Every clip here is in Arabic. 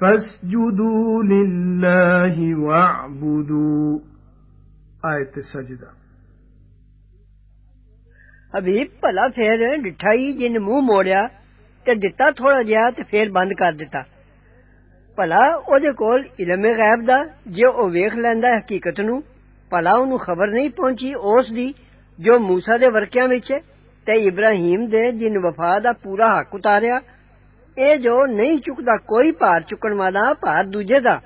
فَاسْجُدُوا لِلَّهِ وَاعْبُدُوا آیت سجدہ ਹਬੀਬ ਭਲਾ ਫੇਰ ਡਿਠਾਈ ਜਿਨ ਮੂੰਹ ਮੋੜਿਆ ਤੇ ਦਿੱਤਾ ਥੋੜਾ ਜਿਹਾ ਤੇ ਫੇਰ ਬੰਦ ਕਰ ਦਿੱਤਾ ਭਲਾ ਉਹਦੇ ਕੋਲ ਇਲਮ ਗੈਬ ਦਾ ਜੇ ਉਹ ਵੇਖ ਲੈਂਦਾ ਹਕੀਕਤ ਨੂੰ ਭਲਾ ਉਹਨੂੰ ਖਬਰ ਨਹੀਂ ਪਹੁੰਚੀ ਉਸ ਦੀ ਜੋ موسی ਦੇ ਵਰਕਿਆਂ ਵਿੱਚ ਤੇ ਇਬਰਾਹੀਮ ਦੇ ਜਿਨ ਵਫਾ ਦਾ ਪੂਰਾ ਹੱਕ ਉਤਾਰਿਆ ਇਹ ਜੋ ਨਹੀਂ ਚੁੱਕਦਾ ਕੋਈ ਭਾਰ ਚੁੱਕਣ ਵਾਲਾ ਭਾਰ ਦੂਜੇ ਦਾ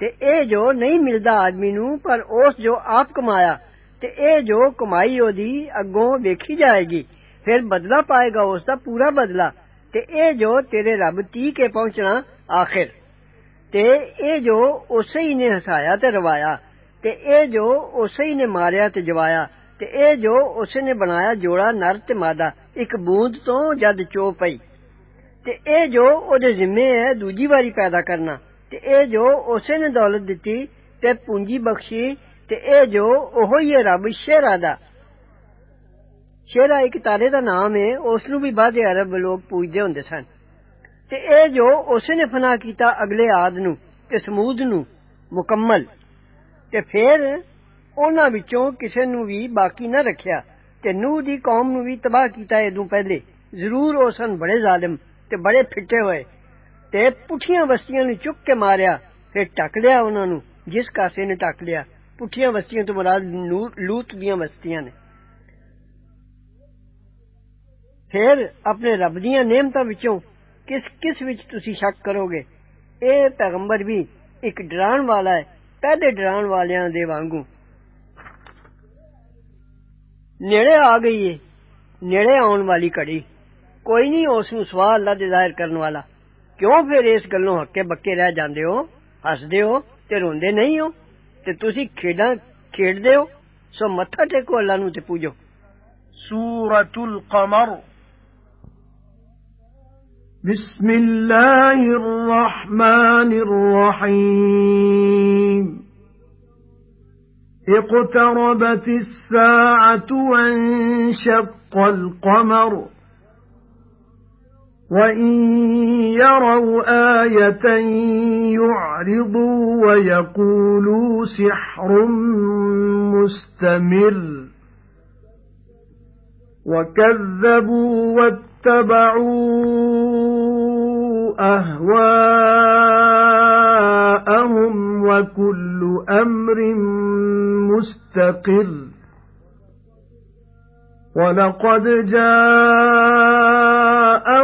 ਤੇ ਇਹ ਜੋ ਨਹੀਂ ਮਿਲਦਾ ਆਦਮੀ ਨੂੰ ਪਰ ਉਸ ਜੋ ਆਪ ਕਮਾਇਆ ਤੇ ਇਹ ਜੋ ਕਮਾਈ ਉਹਦੀ ਅੱਗੋਂ ਵੇਖੀ ਜਾਏਗੀ ਫਿਰ ਬਦਲਾ ਪਾਏਗਾ ਉਸ ਦਾ ਪੂਰਾ ਬਦਲਾ ਤੇ ਇਹ ਜੋ ਤੇਰੇ ਰੱਬ ਤੀ ਕੇ ਪਹੁੰਚਣਾ ਆਖਿਰ ਤੇ ਇਹ ਜੋ ਉਸੇ ਹੀ ਨੇ ਹਸਾਇਆ ਤੇ ਰਵਾਇਆ ਤੇ ਇਹ ਜੋ ਉਸੇ ਹੀ ਨੇ ਮਾਰਿਆ ਤੇ ਜਵਾਇਆ ਤੇ ਇਹ ਜੋ ਉਸੇ ਨੇ ਬਣਾਇਆ ਜੋੜਾ ਨਰ ਤੇ ਮਾਦਾ ਇੱਕ ਬੂੰਦ ਤੋਂ ਜਦ ਚੋ ਪਈ ਤੇ ਇਹ ਜੋ ਉਹਦੇ ਜ਼ਿੰਮੇ ਹੈ ਦੂਜੀ ਵਾਰੀ ਪੈਦਾ ਕਰਨਾ ਤੇ ਇਹ ਜੋ ਉਸੇ ਨੇ ਦੌਲਤ ਦਿੱਤੀ ਤੇ ਪੂੰਜੀ ਬਖਸ਼ੀ ਤੇ ਇਹ ਜੋ ਉਹੋ ਹੀ ਹੈ ਰੱਬ ਸ਼ੇਰਾ ਦਾ ਸ਼ੇਰਾ ਇੱਕ ਤਾਰੇ ਦਾ ਨਾਮ ਹੈ ਉਸ ਨੂੰ ਵੀ ਬਾਦੇ ਅਰਬ ਲੋਕ ਪੂਜਦੇ ਹੁੰਦੇ ਸਨ ਤੇ ਇਹ ਜੋ ਉਸੇ ਨੇ ਫਨਾ ਕੀਤਾ ਅਗਲੇ ਆਦ ਨੂੰ ਤੇ ਸਮੂਦ ਨੂੰ ਮੁਕੰਮਲ ਤੇ ਫਿਰ ਉਹਨਾਂ ਵਿੱਚੋਂ ਕਿਸੇ ਨੂੰ ਵੀ ਬਾਕੀ ਨਾ ਰੱਖਿਆ ਤੇ ਨੂਹ ਦੀ ਕੌਮ ਨੂੰ ਵੀ ਤਬਾਹ ਕੀਤਾ ਇਹਦੋਂ ਪਹਿਲੇ ਜ਼ਰੂਰ ਉਹ ਸਨ ਬੜੇ ਜ਼ਾਲਿਮ تے بڑے پھٹے ہوئے تے پٹھیاں بستیاں نو چک کے ماریا پھر ٹک لیا انہاں نو جس کاسے نے ٹک لیا پٹھیاں بستیاں تو مراد لوت دیاں بستیاں نے پھر اپنے رب دیاں نعمتاں وچوں کس کس وچ تسی شک کرو گے اے پیغمبر بھی ایک ڈران والا ہے پہلے ڈران والیاں دے وانگوں نیڑے آ گئی ہے نیڑے آن والی کڑی ਕੋਈ ਨਹੀਂ ਉਸ ਨੂੰ ਸਵਾਲ ਅੱਲਾ ਦੇ ਜ਼ਾਹਿਰ ਕਰਨ ਵਾਲਾ ਕਿਉਂ ਫਿਰ ਇਸ ਗੱਲੋਂ ਹੱਕੇ ਬੱਕੇ ਰਹਿ ਜਾਂਦੇ ਹੋ ਹੱਸਦੇ ਹੋ ਤੇ ਰੋਂਦੇ ਨਹੀਂ ਹੋ ਤੇ ਤੁਸੀਂ ਖੇਡਾਂ ਖੇਡਦੇ ਹੋ ਸੋ ਮੱਥਾ ਟੇਕੋ ਅੱਲਾ ਨੂੰ ਤੇ ਪੂਜੋ ਸੂਰਤੁਲ ਕਮਰ بسم الله الرحمن الرحيم اقتربت الساعة وانشق القمر وَإِن يَرَوْا آيَةً يُعْرِضُوا وَيَقُولُوا سِحْرٌ مُسْتَمِرٌّ وَكَذَّبُوا وَاتَّبَعُوا أَهْوَاءَهُمْ وَكُلُّ أَمْرٍ مُسْتَقِرٌّ وَلَقَدْ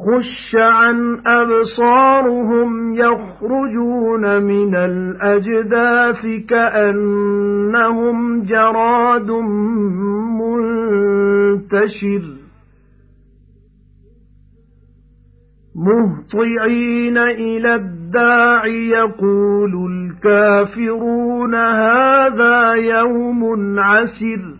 خُشَّ عَنْ أَبْصَارُهُمْ يَخْرُجُونَ مِنَ الْأَجْدَاثِ كَأَنَّهُمْ جَرَادٌ مُنْتَشِرٌ. مُهْطِعِينَ إِلَى الدَّاعِ يَقُولُ الْكَافِرُونَ هَذَا يَوْمٌ عَسِرٌ.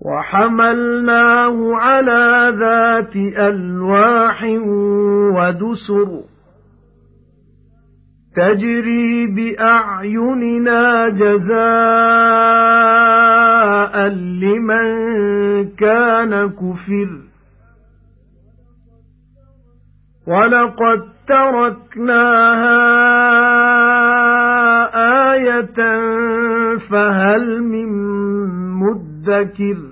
وَحَمَلْنَاهُ عَلَى ذَاتِ أَلْوَاحٍ وَدُسُرٍ تَجْرِي بِأَعْيُنِنَا جَزَاءً لِمَن كَانَ كُفِرَ. وَلَقَدْ تَرَكْنَاهَا آيَةً فَهَلْ مِن مُّدَّكِرٍ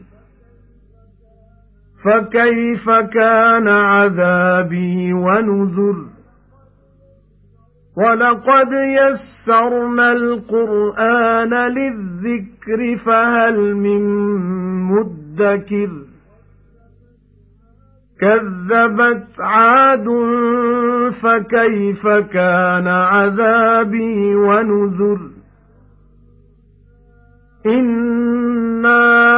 فَكَيْفَ كَانَ عَذَابِي وَنُذُرِ؟ وَلَقَدْ يَسَّرْنَا الْقُرْآنَ لِلذِّكْرِ فَهَلْ مِن مُّدَّكِرٍ؟ كَذَّبَتْ عَادٌ فَكَيْفَ كَانَ عَذَابِي وَنُذُرِ؟ إِنَّا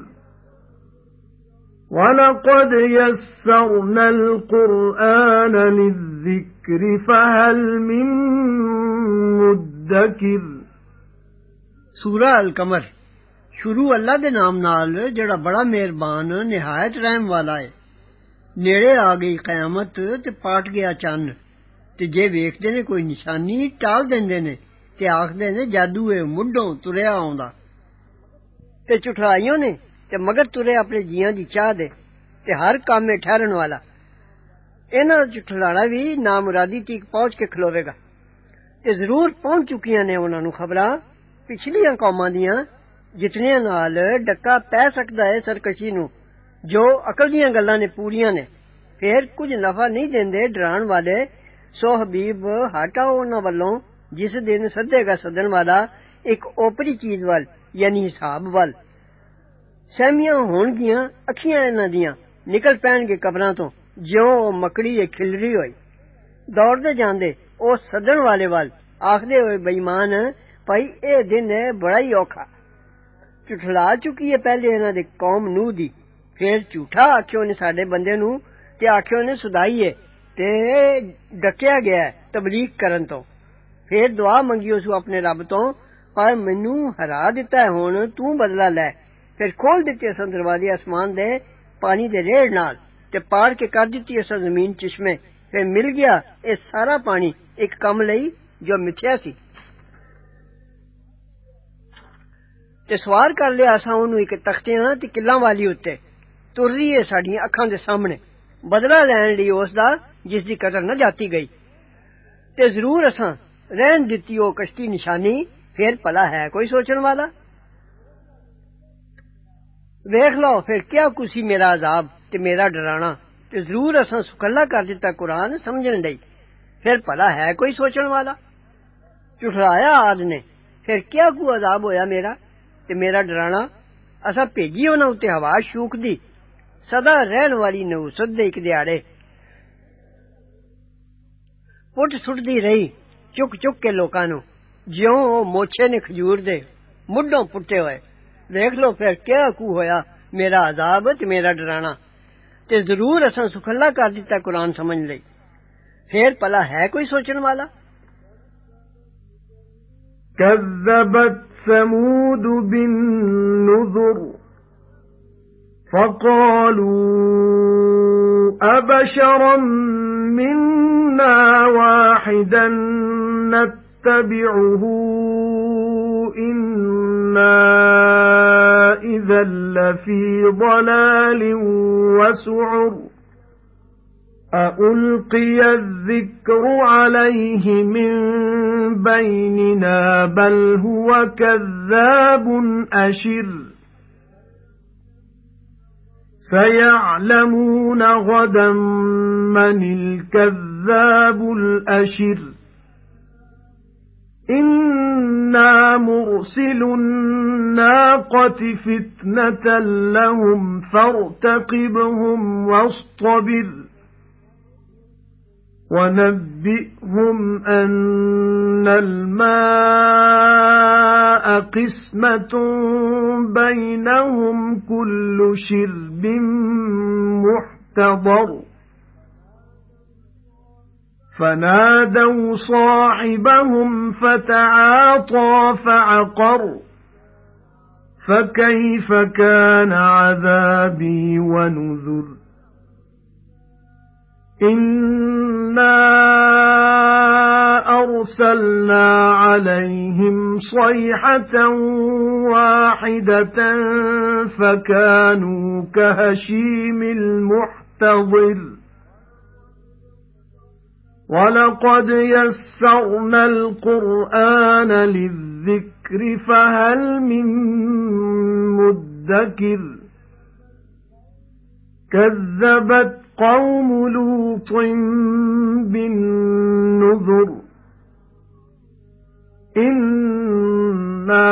وَلَقَدْ يَسَّرْنَا الْقُرْآنَ لِلذِّكْرِ فَهَلْ مِن مُدَّكِرٍ سورہ القمر شروع اللہ دے نام نال، جڑا بڑا مہربان، نہایت رحم والا ہے۔ نیڑے آ گئی قیامت تے پاٹ گیا چن تے جے ویکھدے نے کوئی نشانی، ٹال دیندے نے تے آکھدے نے، جادو اے مڈھوں تریا آوندا۔ تے چٹھرائیوں نے تے مگر ترے اپنے جیاں دی چاہ دے تے ہر کام میں ٹھہرن والا انہاں دا جھٹلاڑا بھی نامرادی تیک پہنچ کے کھلوے گا تے ضرور پہنچ چکیاں نے انہاں نو خبراں پچھلیاں قوماں دیاں جتنیاں نال ڈکا پے سکدا ہے سرکشی نو جو عقل دیاں گلاں نے پوریاں نے پھر کچھ نفع نہیں دیندے ڈران والے سو حبیب ہٹاؤ انہاں والوں جس دن سدے گا سدن والا ایک اوپری چیز وال یعنی حساب وال سہمیاں ہون گیا اکھیاں انہاں دیاں۔ نکل پین گے قبراں تو جیوں مکڑی اے کھلری ہوئی۔ دوڑ دے جاندے، او سدن والے وال۔ آخدے ہوئے بےمان بھائی، اے دن ہے بڑا ہی اوکھا۔ چٹھلا چکی ہے پہلے انہاں دی قوم نو دی۔ پھر جھوٹا آکھیو نے ساڈے بندے نو تے آکھیو نے سدائی ہے۔ تے ڈکیا گیا ہے تبلیغ کرن تو۔ پھر دعا منگیو سو اپنے رب تو۔ پر مینوں ہرا دتا ہے ہن تو بدلہ لے۔ پھر کھول دیتی اساں دروازے، آسمان دے پانی دے ریڑ نال تے پاڑ کے کر دیتی اساں زمین چشمے۔ پھر مل گیا اے سارا پانی ایک کم لئی جو مٹھیا سی۔ تے سوار کر لیا اساں اونوں ایک تختیاں تے کلاں والی اُتے۔ تر رہی ہے ساڈی اکھاں دے سامنے۔ بدلہ لین لی اس دا جس دی قدر نہ جاتی گئی۔ تے ضرور اساں رہن دتی او کشتی نشانی، پھر پلا ہے کوئی سوچن والا؟ ویکھ لو پھر کیا کسی میرا عذاب تے میرا ڈرانا تے ضرور اساں سکلا کر دیتا قرآن سمجھن دئی پھر پلا ہے کوئی سوچن والا چٹلایا عاد نے پھر کیا کو عذاب ہویا میرا تے میرا ڈرانا اساں بھیجی انہاں اُتے ہوا شوک دی سدا رہن والی نحوست دے اک دیاڑے پٹ سٹدی رہی چک چک کے لوکاں نو جیوں موچے نے کھجور دے مڈوں ویکھ لو پھر، کیا کو ہویا؟ میرا عذاب تے میرا ڈرانا۔ تے ضرور اساں سکھلا کر دیتا قرآن سمجھ لئی۔ پھر پلا ہے کوئی سوچن والا؟ كذبت ثمود بالنذر فقالوا أبشرا منا واحدا نتبعه إِنَّا إِذًا لَّفِي ضَلَالٍ وَسُعُرٍ أَأُلْقِيَ الذِّكْرُ عَلَيْهِ مِن بَيْنِنَا بَلْ هُوَ كَذَّابٌ أَشِرٌ سَيَعْلَمُونَ غَدًا مَّنِ الْكَذَّابُ الْأَشِرُ إِنَّا مُرْسِلُو النَّاقَةِ فِتْنَةً لَّهُمْ فَارْتَقِبْهُمْ وَاصْطَبِرْ وَنَبِّئْهُمْ أَنَّ الْمَاءَ قِسْمَةٌ بَيْنَهُمْ كُلُّ شِرْبٍ مُحْتَضَرٌ فَنَادَوْا صَاحِبَهُمْ فَتَعَاطَى فَعَقَرَ فَكَيْفَ كَانَ عَذَابِي وَنُذُرِ؟ إِنَّا أَرْسَلْنَا عَلَيْهِمْ صَيْحَةً وَاحِدَةً فَكَانُوا كَهَشِيمِ الْمُحْتَظِرِ وَلَقَدْ يَسَّرْنَا الْقُرْآنَ لِلذِّكْرِ فَهَلْ مِن مُّدَّكِرٍ كَذَّبَتْ قَوْمُ لُوطٍ بِالنُّذُرِ إِنَّا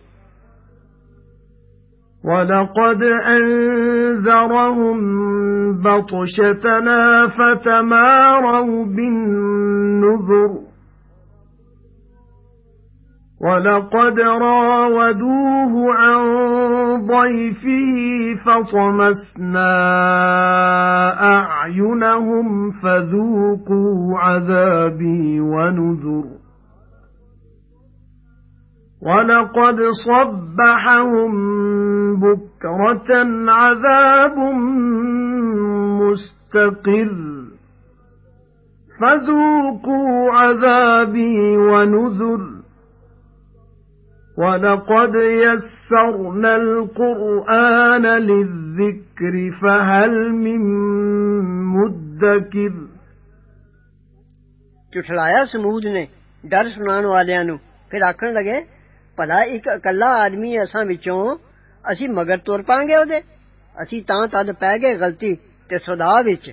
وَلَقَدْ أَنذَرَهُم بَطْشَتَنَا فَتَمَارَوْا بِالنُّذُرِ وَلَقَدْ رَاوَدُوهُ عَن ضَيْفِهِ فَطَمَسْنَا أَعْيُنَهُمْ فَذُوقُوا عَذَابِي وَنُذُرِ وَلَقَدْ صَبَّحَهُم بُكْرَةً عَذَابٌ مُسْتَقِرٌّ فَذُوقُوا عَذَابِي وَنُذُرِ وَلَقَدْ يَسَّرْنَا الْقُرْآنَ لِلذِّكْرِ فَهَلْ مِن مُّدَّكِرٍ چٹھلایا سمود نے ڈر سنان والوں ਨੂੰ پھر آکھن پلا ایک اکلا آدمی اساں وچوں اسی مگر تور پاں گے اودے اسی تاں تد پے گئے غلطی تے صدا وچ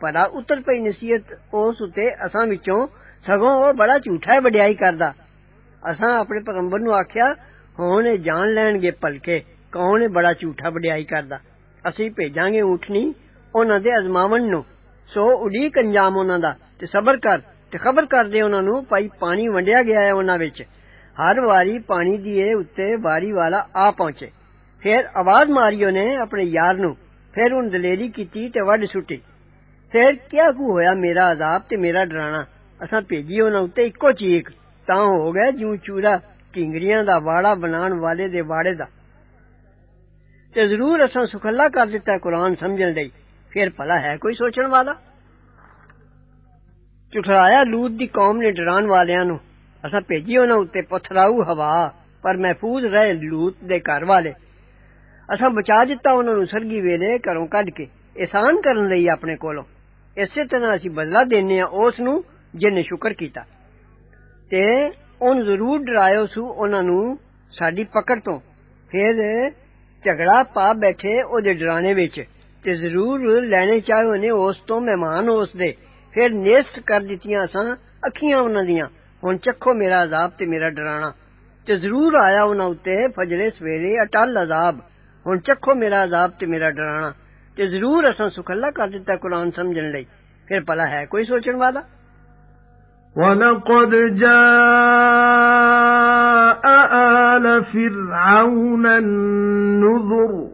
بھلا اتر پئی نصیحت اس اتے اساں وچوں سگوں او بڑا جھوٹا ہے وڈیائی کردا اساں اپنے پیغمبر نو آکھیا ہن جان لین گے پلکے کون ہے بڑا جھوٹا وڈیائی کردا اسی بھیجاں گے اٹھنی انہاں دے ازماون نو سو اڈیک انجام انہاں دا تے صبر کر تے خبر کر دے انہاں نو پائی پانی ونڈیا گیا ہے انہاں وچ ہر واری پانی دیے اتنے واری والا آ پہنچے۔ پھر آواز ماری نے اپنے یار نو پھر ان دلیری کی تے وڈ سٹی۔ پھر کیا کو ہویا میرا عذاب تے میرا ڈرانا؟ اساں بھیجی اوہناں اتے اکو چیخ۔ تا ہو گیا جوں چورا کنگریاں دا واڑا بنا والے دے واڑے دا۔ تے ضرور اساں سکلا کر دیتا قرآن سمجھن لئی۔ پھر بھلا ہے کوئی سوچن والا؟ چٹرایا لوت دی قوم نے ڈران والیاں ਅਸਾਂ ਭੇਜੀ ਉਹਨਾਂ ਉੱਤੇ ਪਥਰਾਊ ਹਵਾ ਪਰ ਮਹਿਫੂਜ਼ ਰਹੇ ਲੂਤ ਦੇ ਘਰ ਵਾਲੇ ਅਸਾਂ ਬਚਾ ਦਿੱਤਾ ਉਹਨਾਂ ਨੂੰ ਸਰਗੀ ਵੇਲੇ ਘਰੋਂ ਕੱਢ ਕੇ ਇਹਸਾਨ ਕਰਨ ਲਈ ਆਪਣੇ ਕੋਲੋਂ ਇਸੇ ਤਰ੍ਹਾਂ ਅਸੀਂ ਬਦਲਾ ਦੇਨੇ ਆ ਉਸ ਨੂੰ ਜਿਹਨੇ ਸ਼ੁਕਰ ਕੀਤਾ ਤੇ ਉਹਨ ਜ਼ਰੂਰ ਡਰਾਇਓ ਸੂ ਉਹਨਾਂ ਨੂੰ ਸਾਡੀ ਪਕੜ ਤੋਂ ਫਿਰ ਝਗੜਾ ਪਾ ਬੈਠੇ ਉਹਦੇ ਡਰਾਣੇ ਵਿੱਚ ਤੇ ਜ਼ਰੂਰ ਲੈਣੇ ਚਾਹੇ ਉਹਨੇ ਉਸ ਤੋਂ ਮਹਿਮਾਨ ਉਸ ਦੇ ਫਿਰ ਨੇਸਟ ਕਰ ਦਿੱਤੀਆਂ ਸਾਂ ਅੱਖੀਆਂ ਉਹਨਾਂ ਦੀਆਂ ہن چکھو میرا عذاب تے میرا ڈرانا تے ضرور آیا انہاں اُتے فجرے سویرے اٹل عذاب۔ ہن چکھو میرا عذاب تے میرا ڈرانا تے ضرور اساں سکھلا کر دتا قرآن سمجھن لئی۔ پھر پلا ہے کوئی سوچن والا؟ وَلَقَدْ جَاءَ آلَ فِرْعَوْنَ النُّذُرُ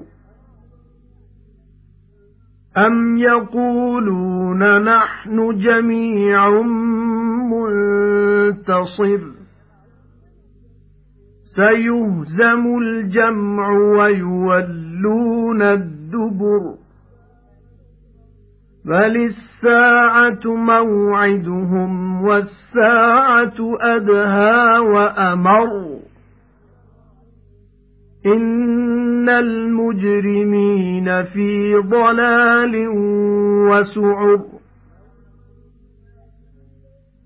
أَمْ يَقُولُونَ نَحْنُ جَمِيعٌ مُنْتَصِرٌ سَيُهْزَمُ الْجَمْعُ وَيُوَلُّونَ الدُّبُرَ بَلِ السَّاعَةُ مَوْعِدُهُمْ وَالسَّاعَةُ أَدْهَى وَأَمَرُّ إِنَّ الْمُجْرِمِينَ فِي ضَلَالٍ وَسُعُرٍ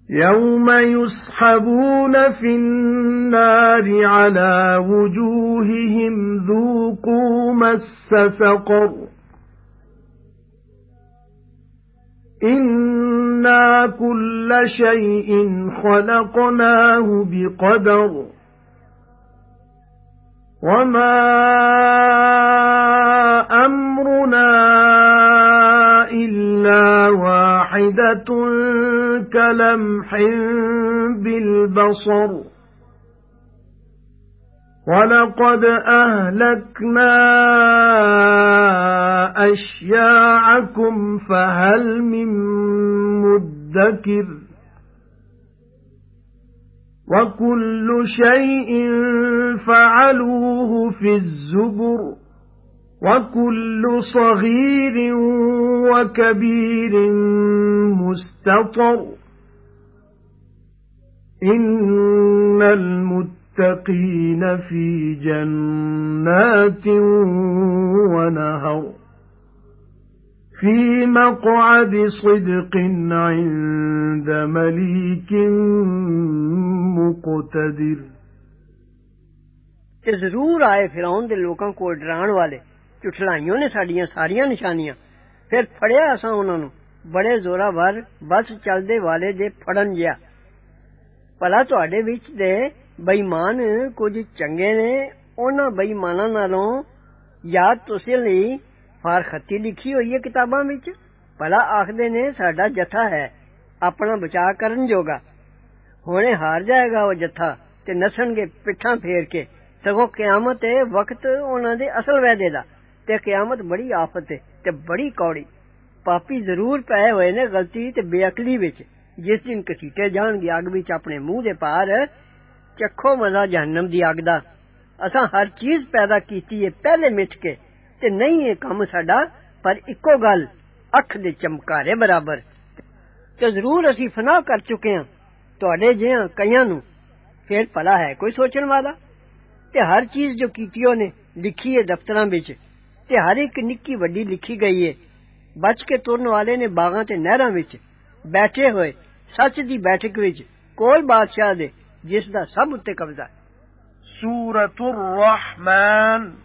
يَوْمَ يُسْحَبُونَ فِي النَّارِ عَلَى وُجُوهِهِمْ ذُوقُوا مَسَّ سَقَرَ إِنَّا كُلَّ شَيْءٍ خَلَقْنَاهُ بِقَدَرٍ وَمَا أَمْرُنَا إِلَّا وَاحِدَةٌ كَلَمْحٍ بِالْبَصَرِ وَلَقَدْ أَهْلَكْنَا أَشْيَاعَكُمْ فَهَلْ مِن مُّدَّكِرٍ وَكُلُّ شَيْءٍ فَعَلُوهُ فِي الزُّبُرِ وَكُلُّ صَغِيرٍ وَكَبِيرٍ مُسْتَطَرٌ إِنَّ الْمُتَّقِينَ فِي جَنَّاتٍ وَنَهَرٍ فِي مَقْعَدِ صِدْقٍ عِندَ مَلِيكٍ مُقْتَدِرٍ ਤੇ ਜ਼ਰੂਰ ਆਏ ਫਿਰੌਨ ਦੇ ਲੋਕਾਂ ਕੋਲ ਡਰਾਉਣ ਵਾਲੇ ਝੁਠਲਾਈਆਂ ਨੇ ਸਾਡੀਆਂ ਸਾਰੀਆਂ ਨਿਸ਼ਾਨੀਆਂ ਫਿਰ ਫੜਿਆ ਅਸਾਂ ਉਹਨਾਂ ਨੂੰ ਬੜੇ ਜ਼ੋਰਾਵਰ ਬਸ ਚੱਲਦੇ ਵਾਲੇ ਦੇ ਫੜਨ ਜਿਆ ਭਲਾ ਤੁਹਾਡੇ ਵਿੱਚ ਦੇ ਬੇਈਮਾਨ ਕੁਝ ਚੰਗੇ ਨੇ ਉਹਨਾਂ ਬੇਈਮਾਨਾਂ ਨਾਲੋਂ ਯਾਦ ਤੁਸੀਂ ਲਈ فار خطی لکھی ہوئی ہے کتاباں وچ بھلا آخدے نے ساڈا جتھا ہے اپنا بچا کرن جوگا ہونے ہار جائے گا وہ جتھا تے نسن گے پٹھاں پھیر کے سگو قیامت ہے وقت انہاں دے اصل وعدے دا تے قیامت بڑی آفت ہے تے بڑی کوڑی پاپی ضرور پے ہوئے نے غلطی تے بے عقلی وچ جس دن کسیٹے جان گے اگ وچ اپنے منہ دے پار چکھو مزہ جہنم دی اگ دا اساں ہر چیز پیدا کیتی ہے پہلے مٹ کے تے نہیں ہے کم ساڈا، پر اکو گل، اکھ دے چمکارے برابر۔ تے ضرور اسی فنا کر چکے ہاں تواڈے جیاں کئیاں نو پھر پلا ہے کوئی سوچن والا؟ تے ہر چیز جو کیتیو نے، لکھی ہے دفتراں وچ۔ تے ہر ایک نکی وڈی لکھی گئی ہے۔ بچ کے ترن والے نے باغاں تے نہراں وچ بیٹھے ہوئے، سچ دی بیٹھک وچ کوئی بادشاہ دے، جس دا سب اُتے قبضہ ہے۔ سورۃ الرحمن۔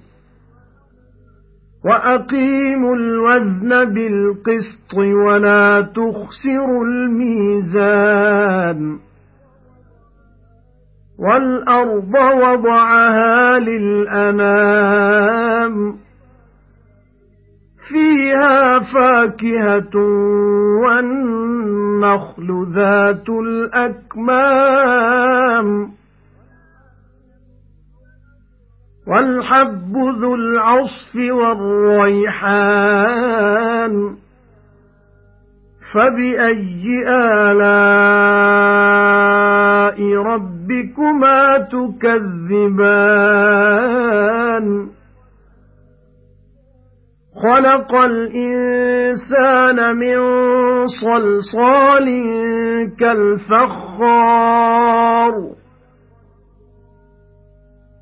وَأَقِيمُوا الْوَزْنَ بِالْقِسْطِ وَلَا تُخْسِرُوا الْمِيزَانَ وَالْأَرْضَ وَضَعَهَا لِلْأَنَامِ فِيهَا فَاكِهَةٌ وَالنَّخْلُ ذَاتُ الْأَكْمَامِ وَالْحَبُّ ذُو الْعَصْفِ وَالرَّيْحَانُ فَبِأَيِّ آلَاءِ رَبِّكُمَا تُكَذِّبَانِ؟ خَلَقَ الْإِنسَانَ مِنْ صَلْصَالٍ كَالْفَخَّارِ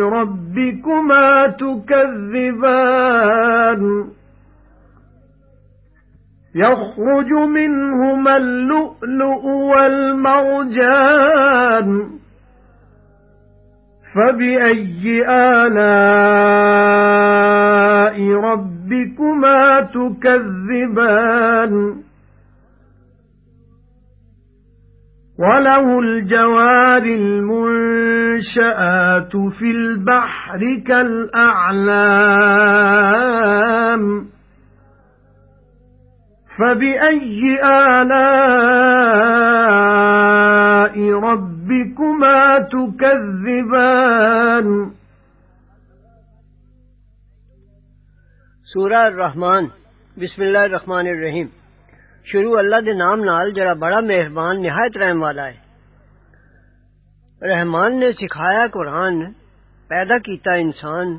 رَبِّكُمَا تُكَذِّبَانِ. يَخْرُجُ مِنْهُمَا اللُّؤْلُؤُ وَالْمَرْجَانُ. فَبِأَيِّ آلَاءِ رَبِّكُمَا تُكَذِّبَانِ؟ وَلَهُ الْجَوَارِ الْمُنشَآتُ فِي الْبَحْرِ كَالْأَعْلَامِ فَبِأَيِّ آلَاءِ رَبِّكُمَا تُكَذِّبَانِ سورہ الرحمن. بسم اللہ الرحمن الرحیم شروع اللہ دے نام نال جڑا بڑا مہربان، نہایت رحم والا ہے۔ رحمان نے سکھایا قرآن، پیدا کیتا انسان،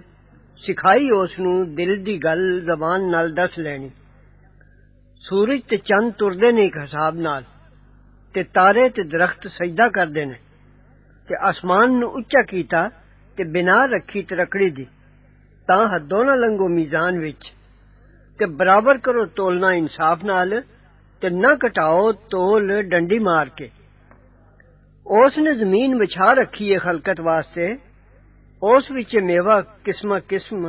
سکھائی اس نو دل دی گل، زبان نال دس لینی۔ سورج تے چند تردے نے ایک حساب نال، تے تارے تے درخت سجدہ کردے نے۔ تے آسمان نو اچا کیتا، تے بنا رکھی ترکڑی دی۔ تا حدوں نہ لنگو میزان وچ۔ تے برابر کرو تولنا انصاف نال تو نہ کٹاؤ تول ڈنڈی مار کے۔ اس نے زمین بچھا رکھی ہے خلقت واسطے۔ اس وچ میوہ قسم قسم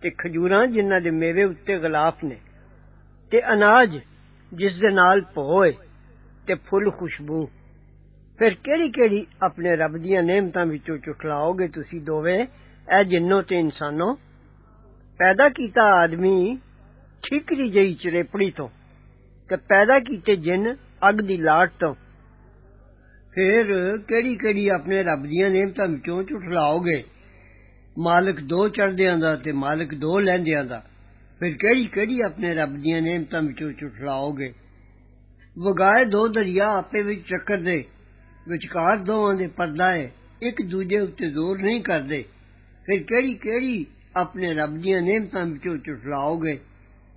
تے کھجوراں جنہاں دے میوے اُتے غلاف نے۔ تے اناج جس دے نال پوئے تے پھل خوشبو۔ پھر کیڑی کیڑی اپنے رب دیاں نعمتاں وچوں چٹلاؤ گے تسی دوویں؟ اے جنوں تے انسانوں، پیدا کیتا آدمی ٹھیکری جئی چرپڑی تو۔ کہ پیدا کیتے جن اگ دی لاٹ تو۔ پھر کیڑی کیڑی اپنے رب دیاں نعمتاں وچوں چٹلاؤ گے۔ مالک دو چڑھدیاں دا تے مالک دو لیندیاں دا۔ پھر کیڑی کیڑی اپنے رب دیاں نعمتاں وچوں چٹلاؤ گے۔ وگائے دو دریا آپے وچ چکر دے، وچکار دوواں دے پردہ ہے، ایک دوجے اُتے زور نہیں کردے پھر کیڑی کیڑی اپنے رب دیاں نعمتاں وچوں چٹلاؤ گے۔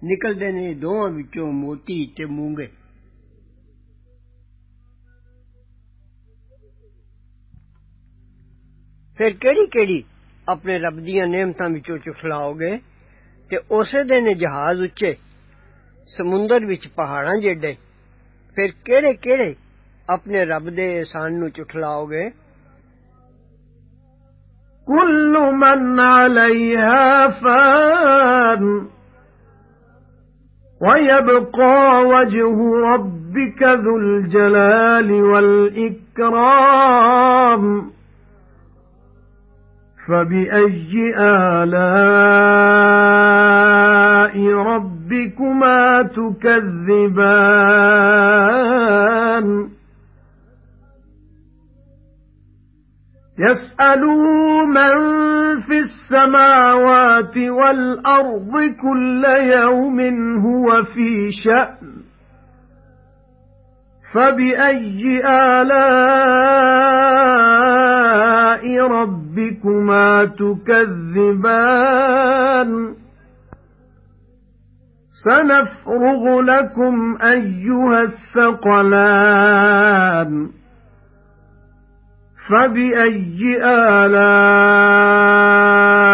ਨਿਕਲਦੇ ਨੇ ਦੋਹਾਂ ਵਿੱਚੋਂ ਮੋਤੀ ਤੇ ਮੂੰਗੇ ਫਿਰ ਕਿਹੜੀ ਕਿਹੜੀ ਆਪਣੇ ਰੱਬ ਦੀਆਂ ਨਿਯਮਤਾਂ ਵਿੱਚੋਂ ਚੁਫਲਾਓਗੇ ਤੇ ਉਸੇ ਦੇ ਨੇ ਜਹਾਜ਼ ਉੱਚੇ ਸਮੁੰਦਰ ਵਿੱਚ ਪਹਾੜਾਂ ਜਿਹੜੇ ਫਿਰ ਕਿਹੜੇ ਕਿਹੜੇ ਆਪਣੇ ਰੱਬ ਦੇ ਇਹਸਾਨ ਨੂੰ ਚੁਠਲਾਓਗੇ ਕੁੱਲ ਮਨ ਅਲੈਹਾ ਫਾਨ ويبقى وجه ربك ذو الجلال والإكرام. فَبِأَيِّ آلَاءِ رَبِّكُمَا تُكَذِّبَانِ؟ يَسْأَلُهُ مَن فِي السَّمَاوَاتِ وَالْأَرْضِ كُلَّ يَوْمٍ هُوَ فِي شَأْنٍ. فَبِأَيِّ آلَاءِ رَبِّكُمَا تُكَذِّبَانِ؟ سَنَفْرُغُ لَكُمْ أَيُّهَا الثَّقَلَانِ. فَبِأَيِّ آلَاءِ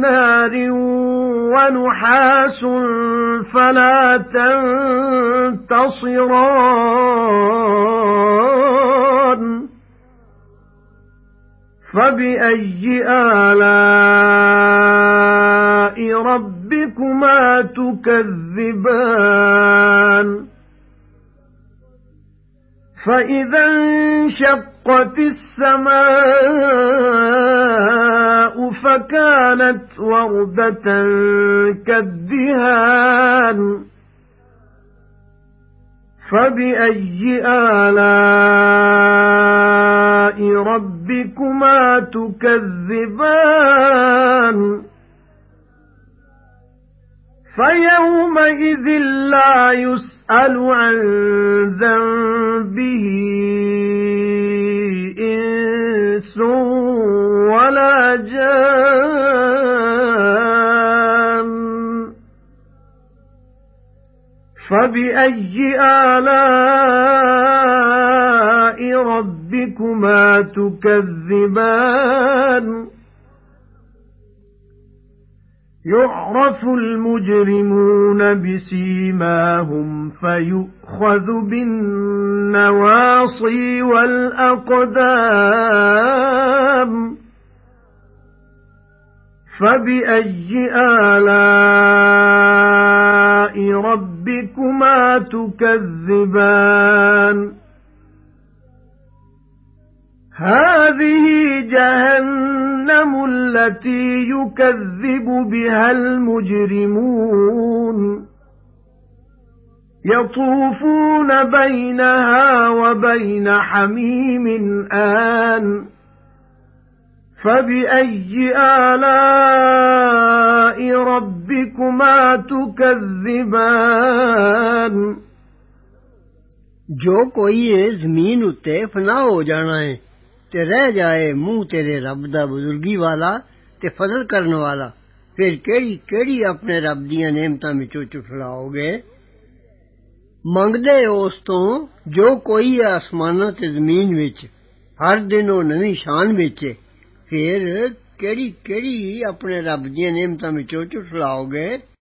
نَّارٍ وَنُحَاسٌ فَلَا تَنتَصِرَانِ. فَبِأَيِّ آلَاءِ رَبِّكُمَا تُكَذِّبَانِ؟ فَإِذَا انشَقَّتِ السَّمَاءُ فَكَانَتْ وَرْدَةً كَالدِّهَانِ فَبِأَيِّ آلَاءِ رَبِّكُمَا تُكَذِّبَانِ؟ فَيَوْمَئِذٍ لَّا يُسْأَلُ عَن ذَنبِهِ وَلَا جَانٌّ. فَبِأَيِّ آلَاءِ رَبِّكُمَا تُكَذِّبَانِ؟ يُعْرَفُ الْمُجْرِمُونَ بِسِيمَاهُمْ فَيُؤْخَذُ بِالنَّوَاصِي وَالْأَقْدَامِ فَبِأَيِّ آلَاءِ رَبِّكُمَا تُكَذِّبَانِ هَذِهِ جَهَنَّمُ الَّتِي يُكَذِّبُ بِهَا الْمُجْرِمُونَ. يَطُوفُونَ بَيْنَهَا وَبَيْنَ حَمِيمٍ آنٍ. فَبِأَيِّ آلَاءِ رَبِّكُمَا تُكَذِّبَانِ؟ جو کوئی زمین اُتے فنا ہو جانا ہے ਤੇ ਰਹਿ ਜਾਏ ਮੂੰਹ ਤੇਰੇ ਰੱਬ ਦਾ ਬਜ਼ੁਰਗੀ ਵਾਲਾ ਤੇ ਫਜ਼ਲ ਕਰਨ ਵਾਲਾ, ਫਿਰ ਕਿਹੜੀ ਕਿਹੜੀ ਆਪਣੇ ਰੱਬ ਦੀਆਂ ਨੇਮਤਾਂ ਵਿੱਚੋਂ ਚੁਟਲਾਓਗੇ ਮੰਗਦੇ ਉਸ ਤੋਂ ਜੋ ਕੋਈ ਆਸਮਾਨਾਂ ਤੇ ਜ਼ਮੀਨ ਵਿੱਚ, ਹਰ ਦਿਨ ਉਹ ਨਵੀਂ ਸ਼ਾਨ ਵਿੱਚ, ਫਿਰ ਕਿਹੜੀ ਕਿਹੜੀ ਆਪਣੇ ਰੱਬ ਦੀਆਂ ਨੇਮਤਾਂ ਵਿੱਚੋਂ ਚੁਟਲਾਓਗੇ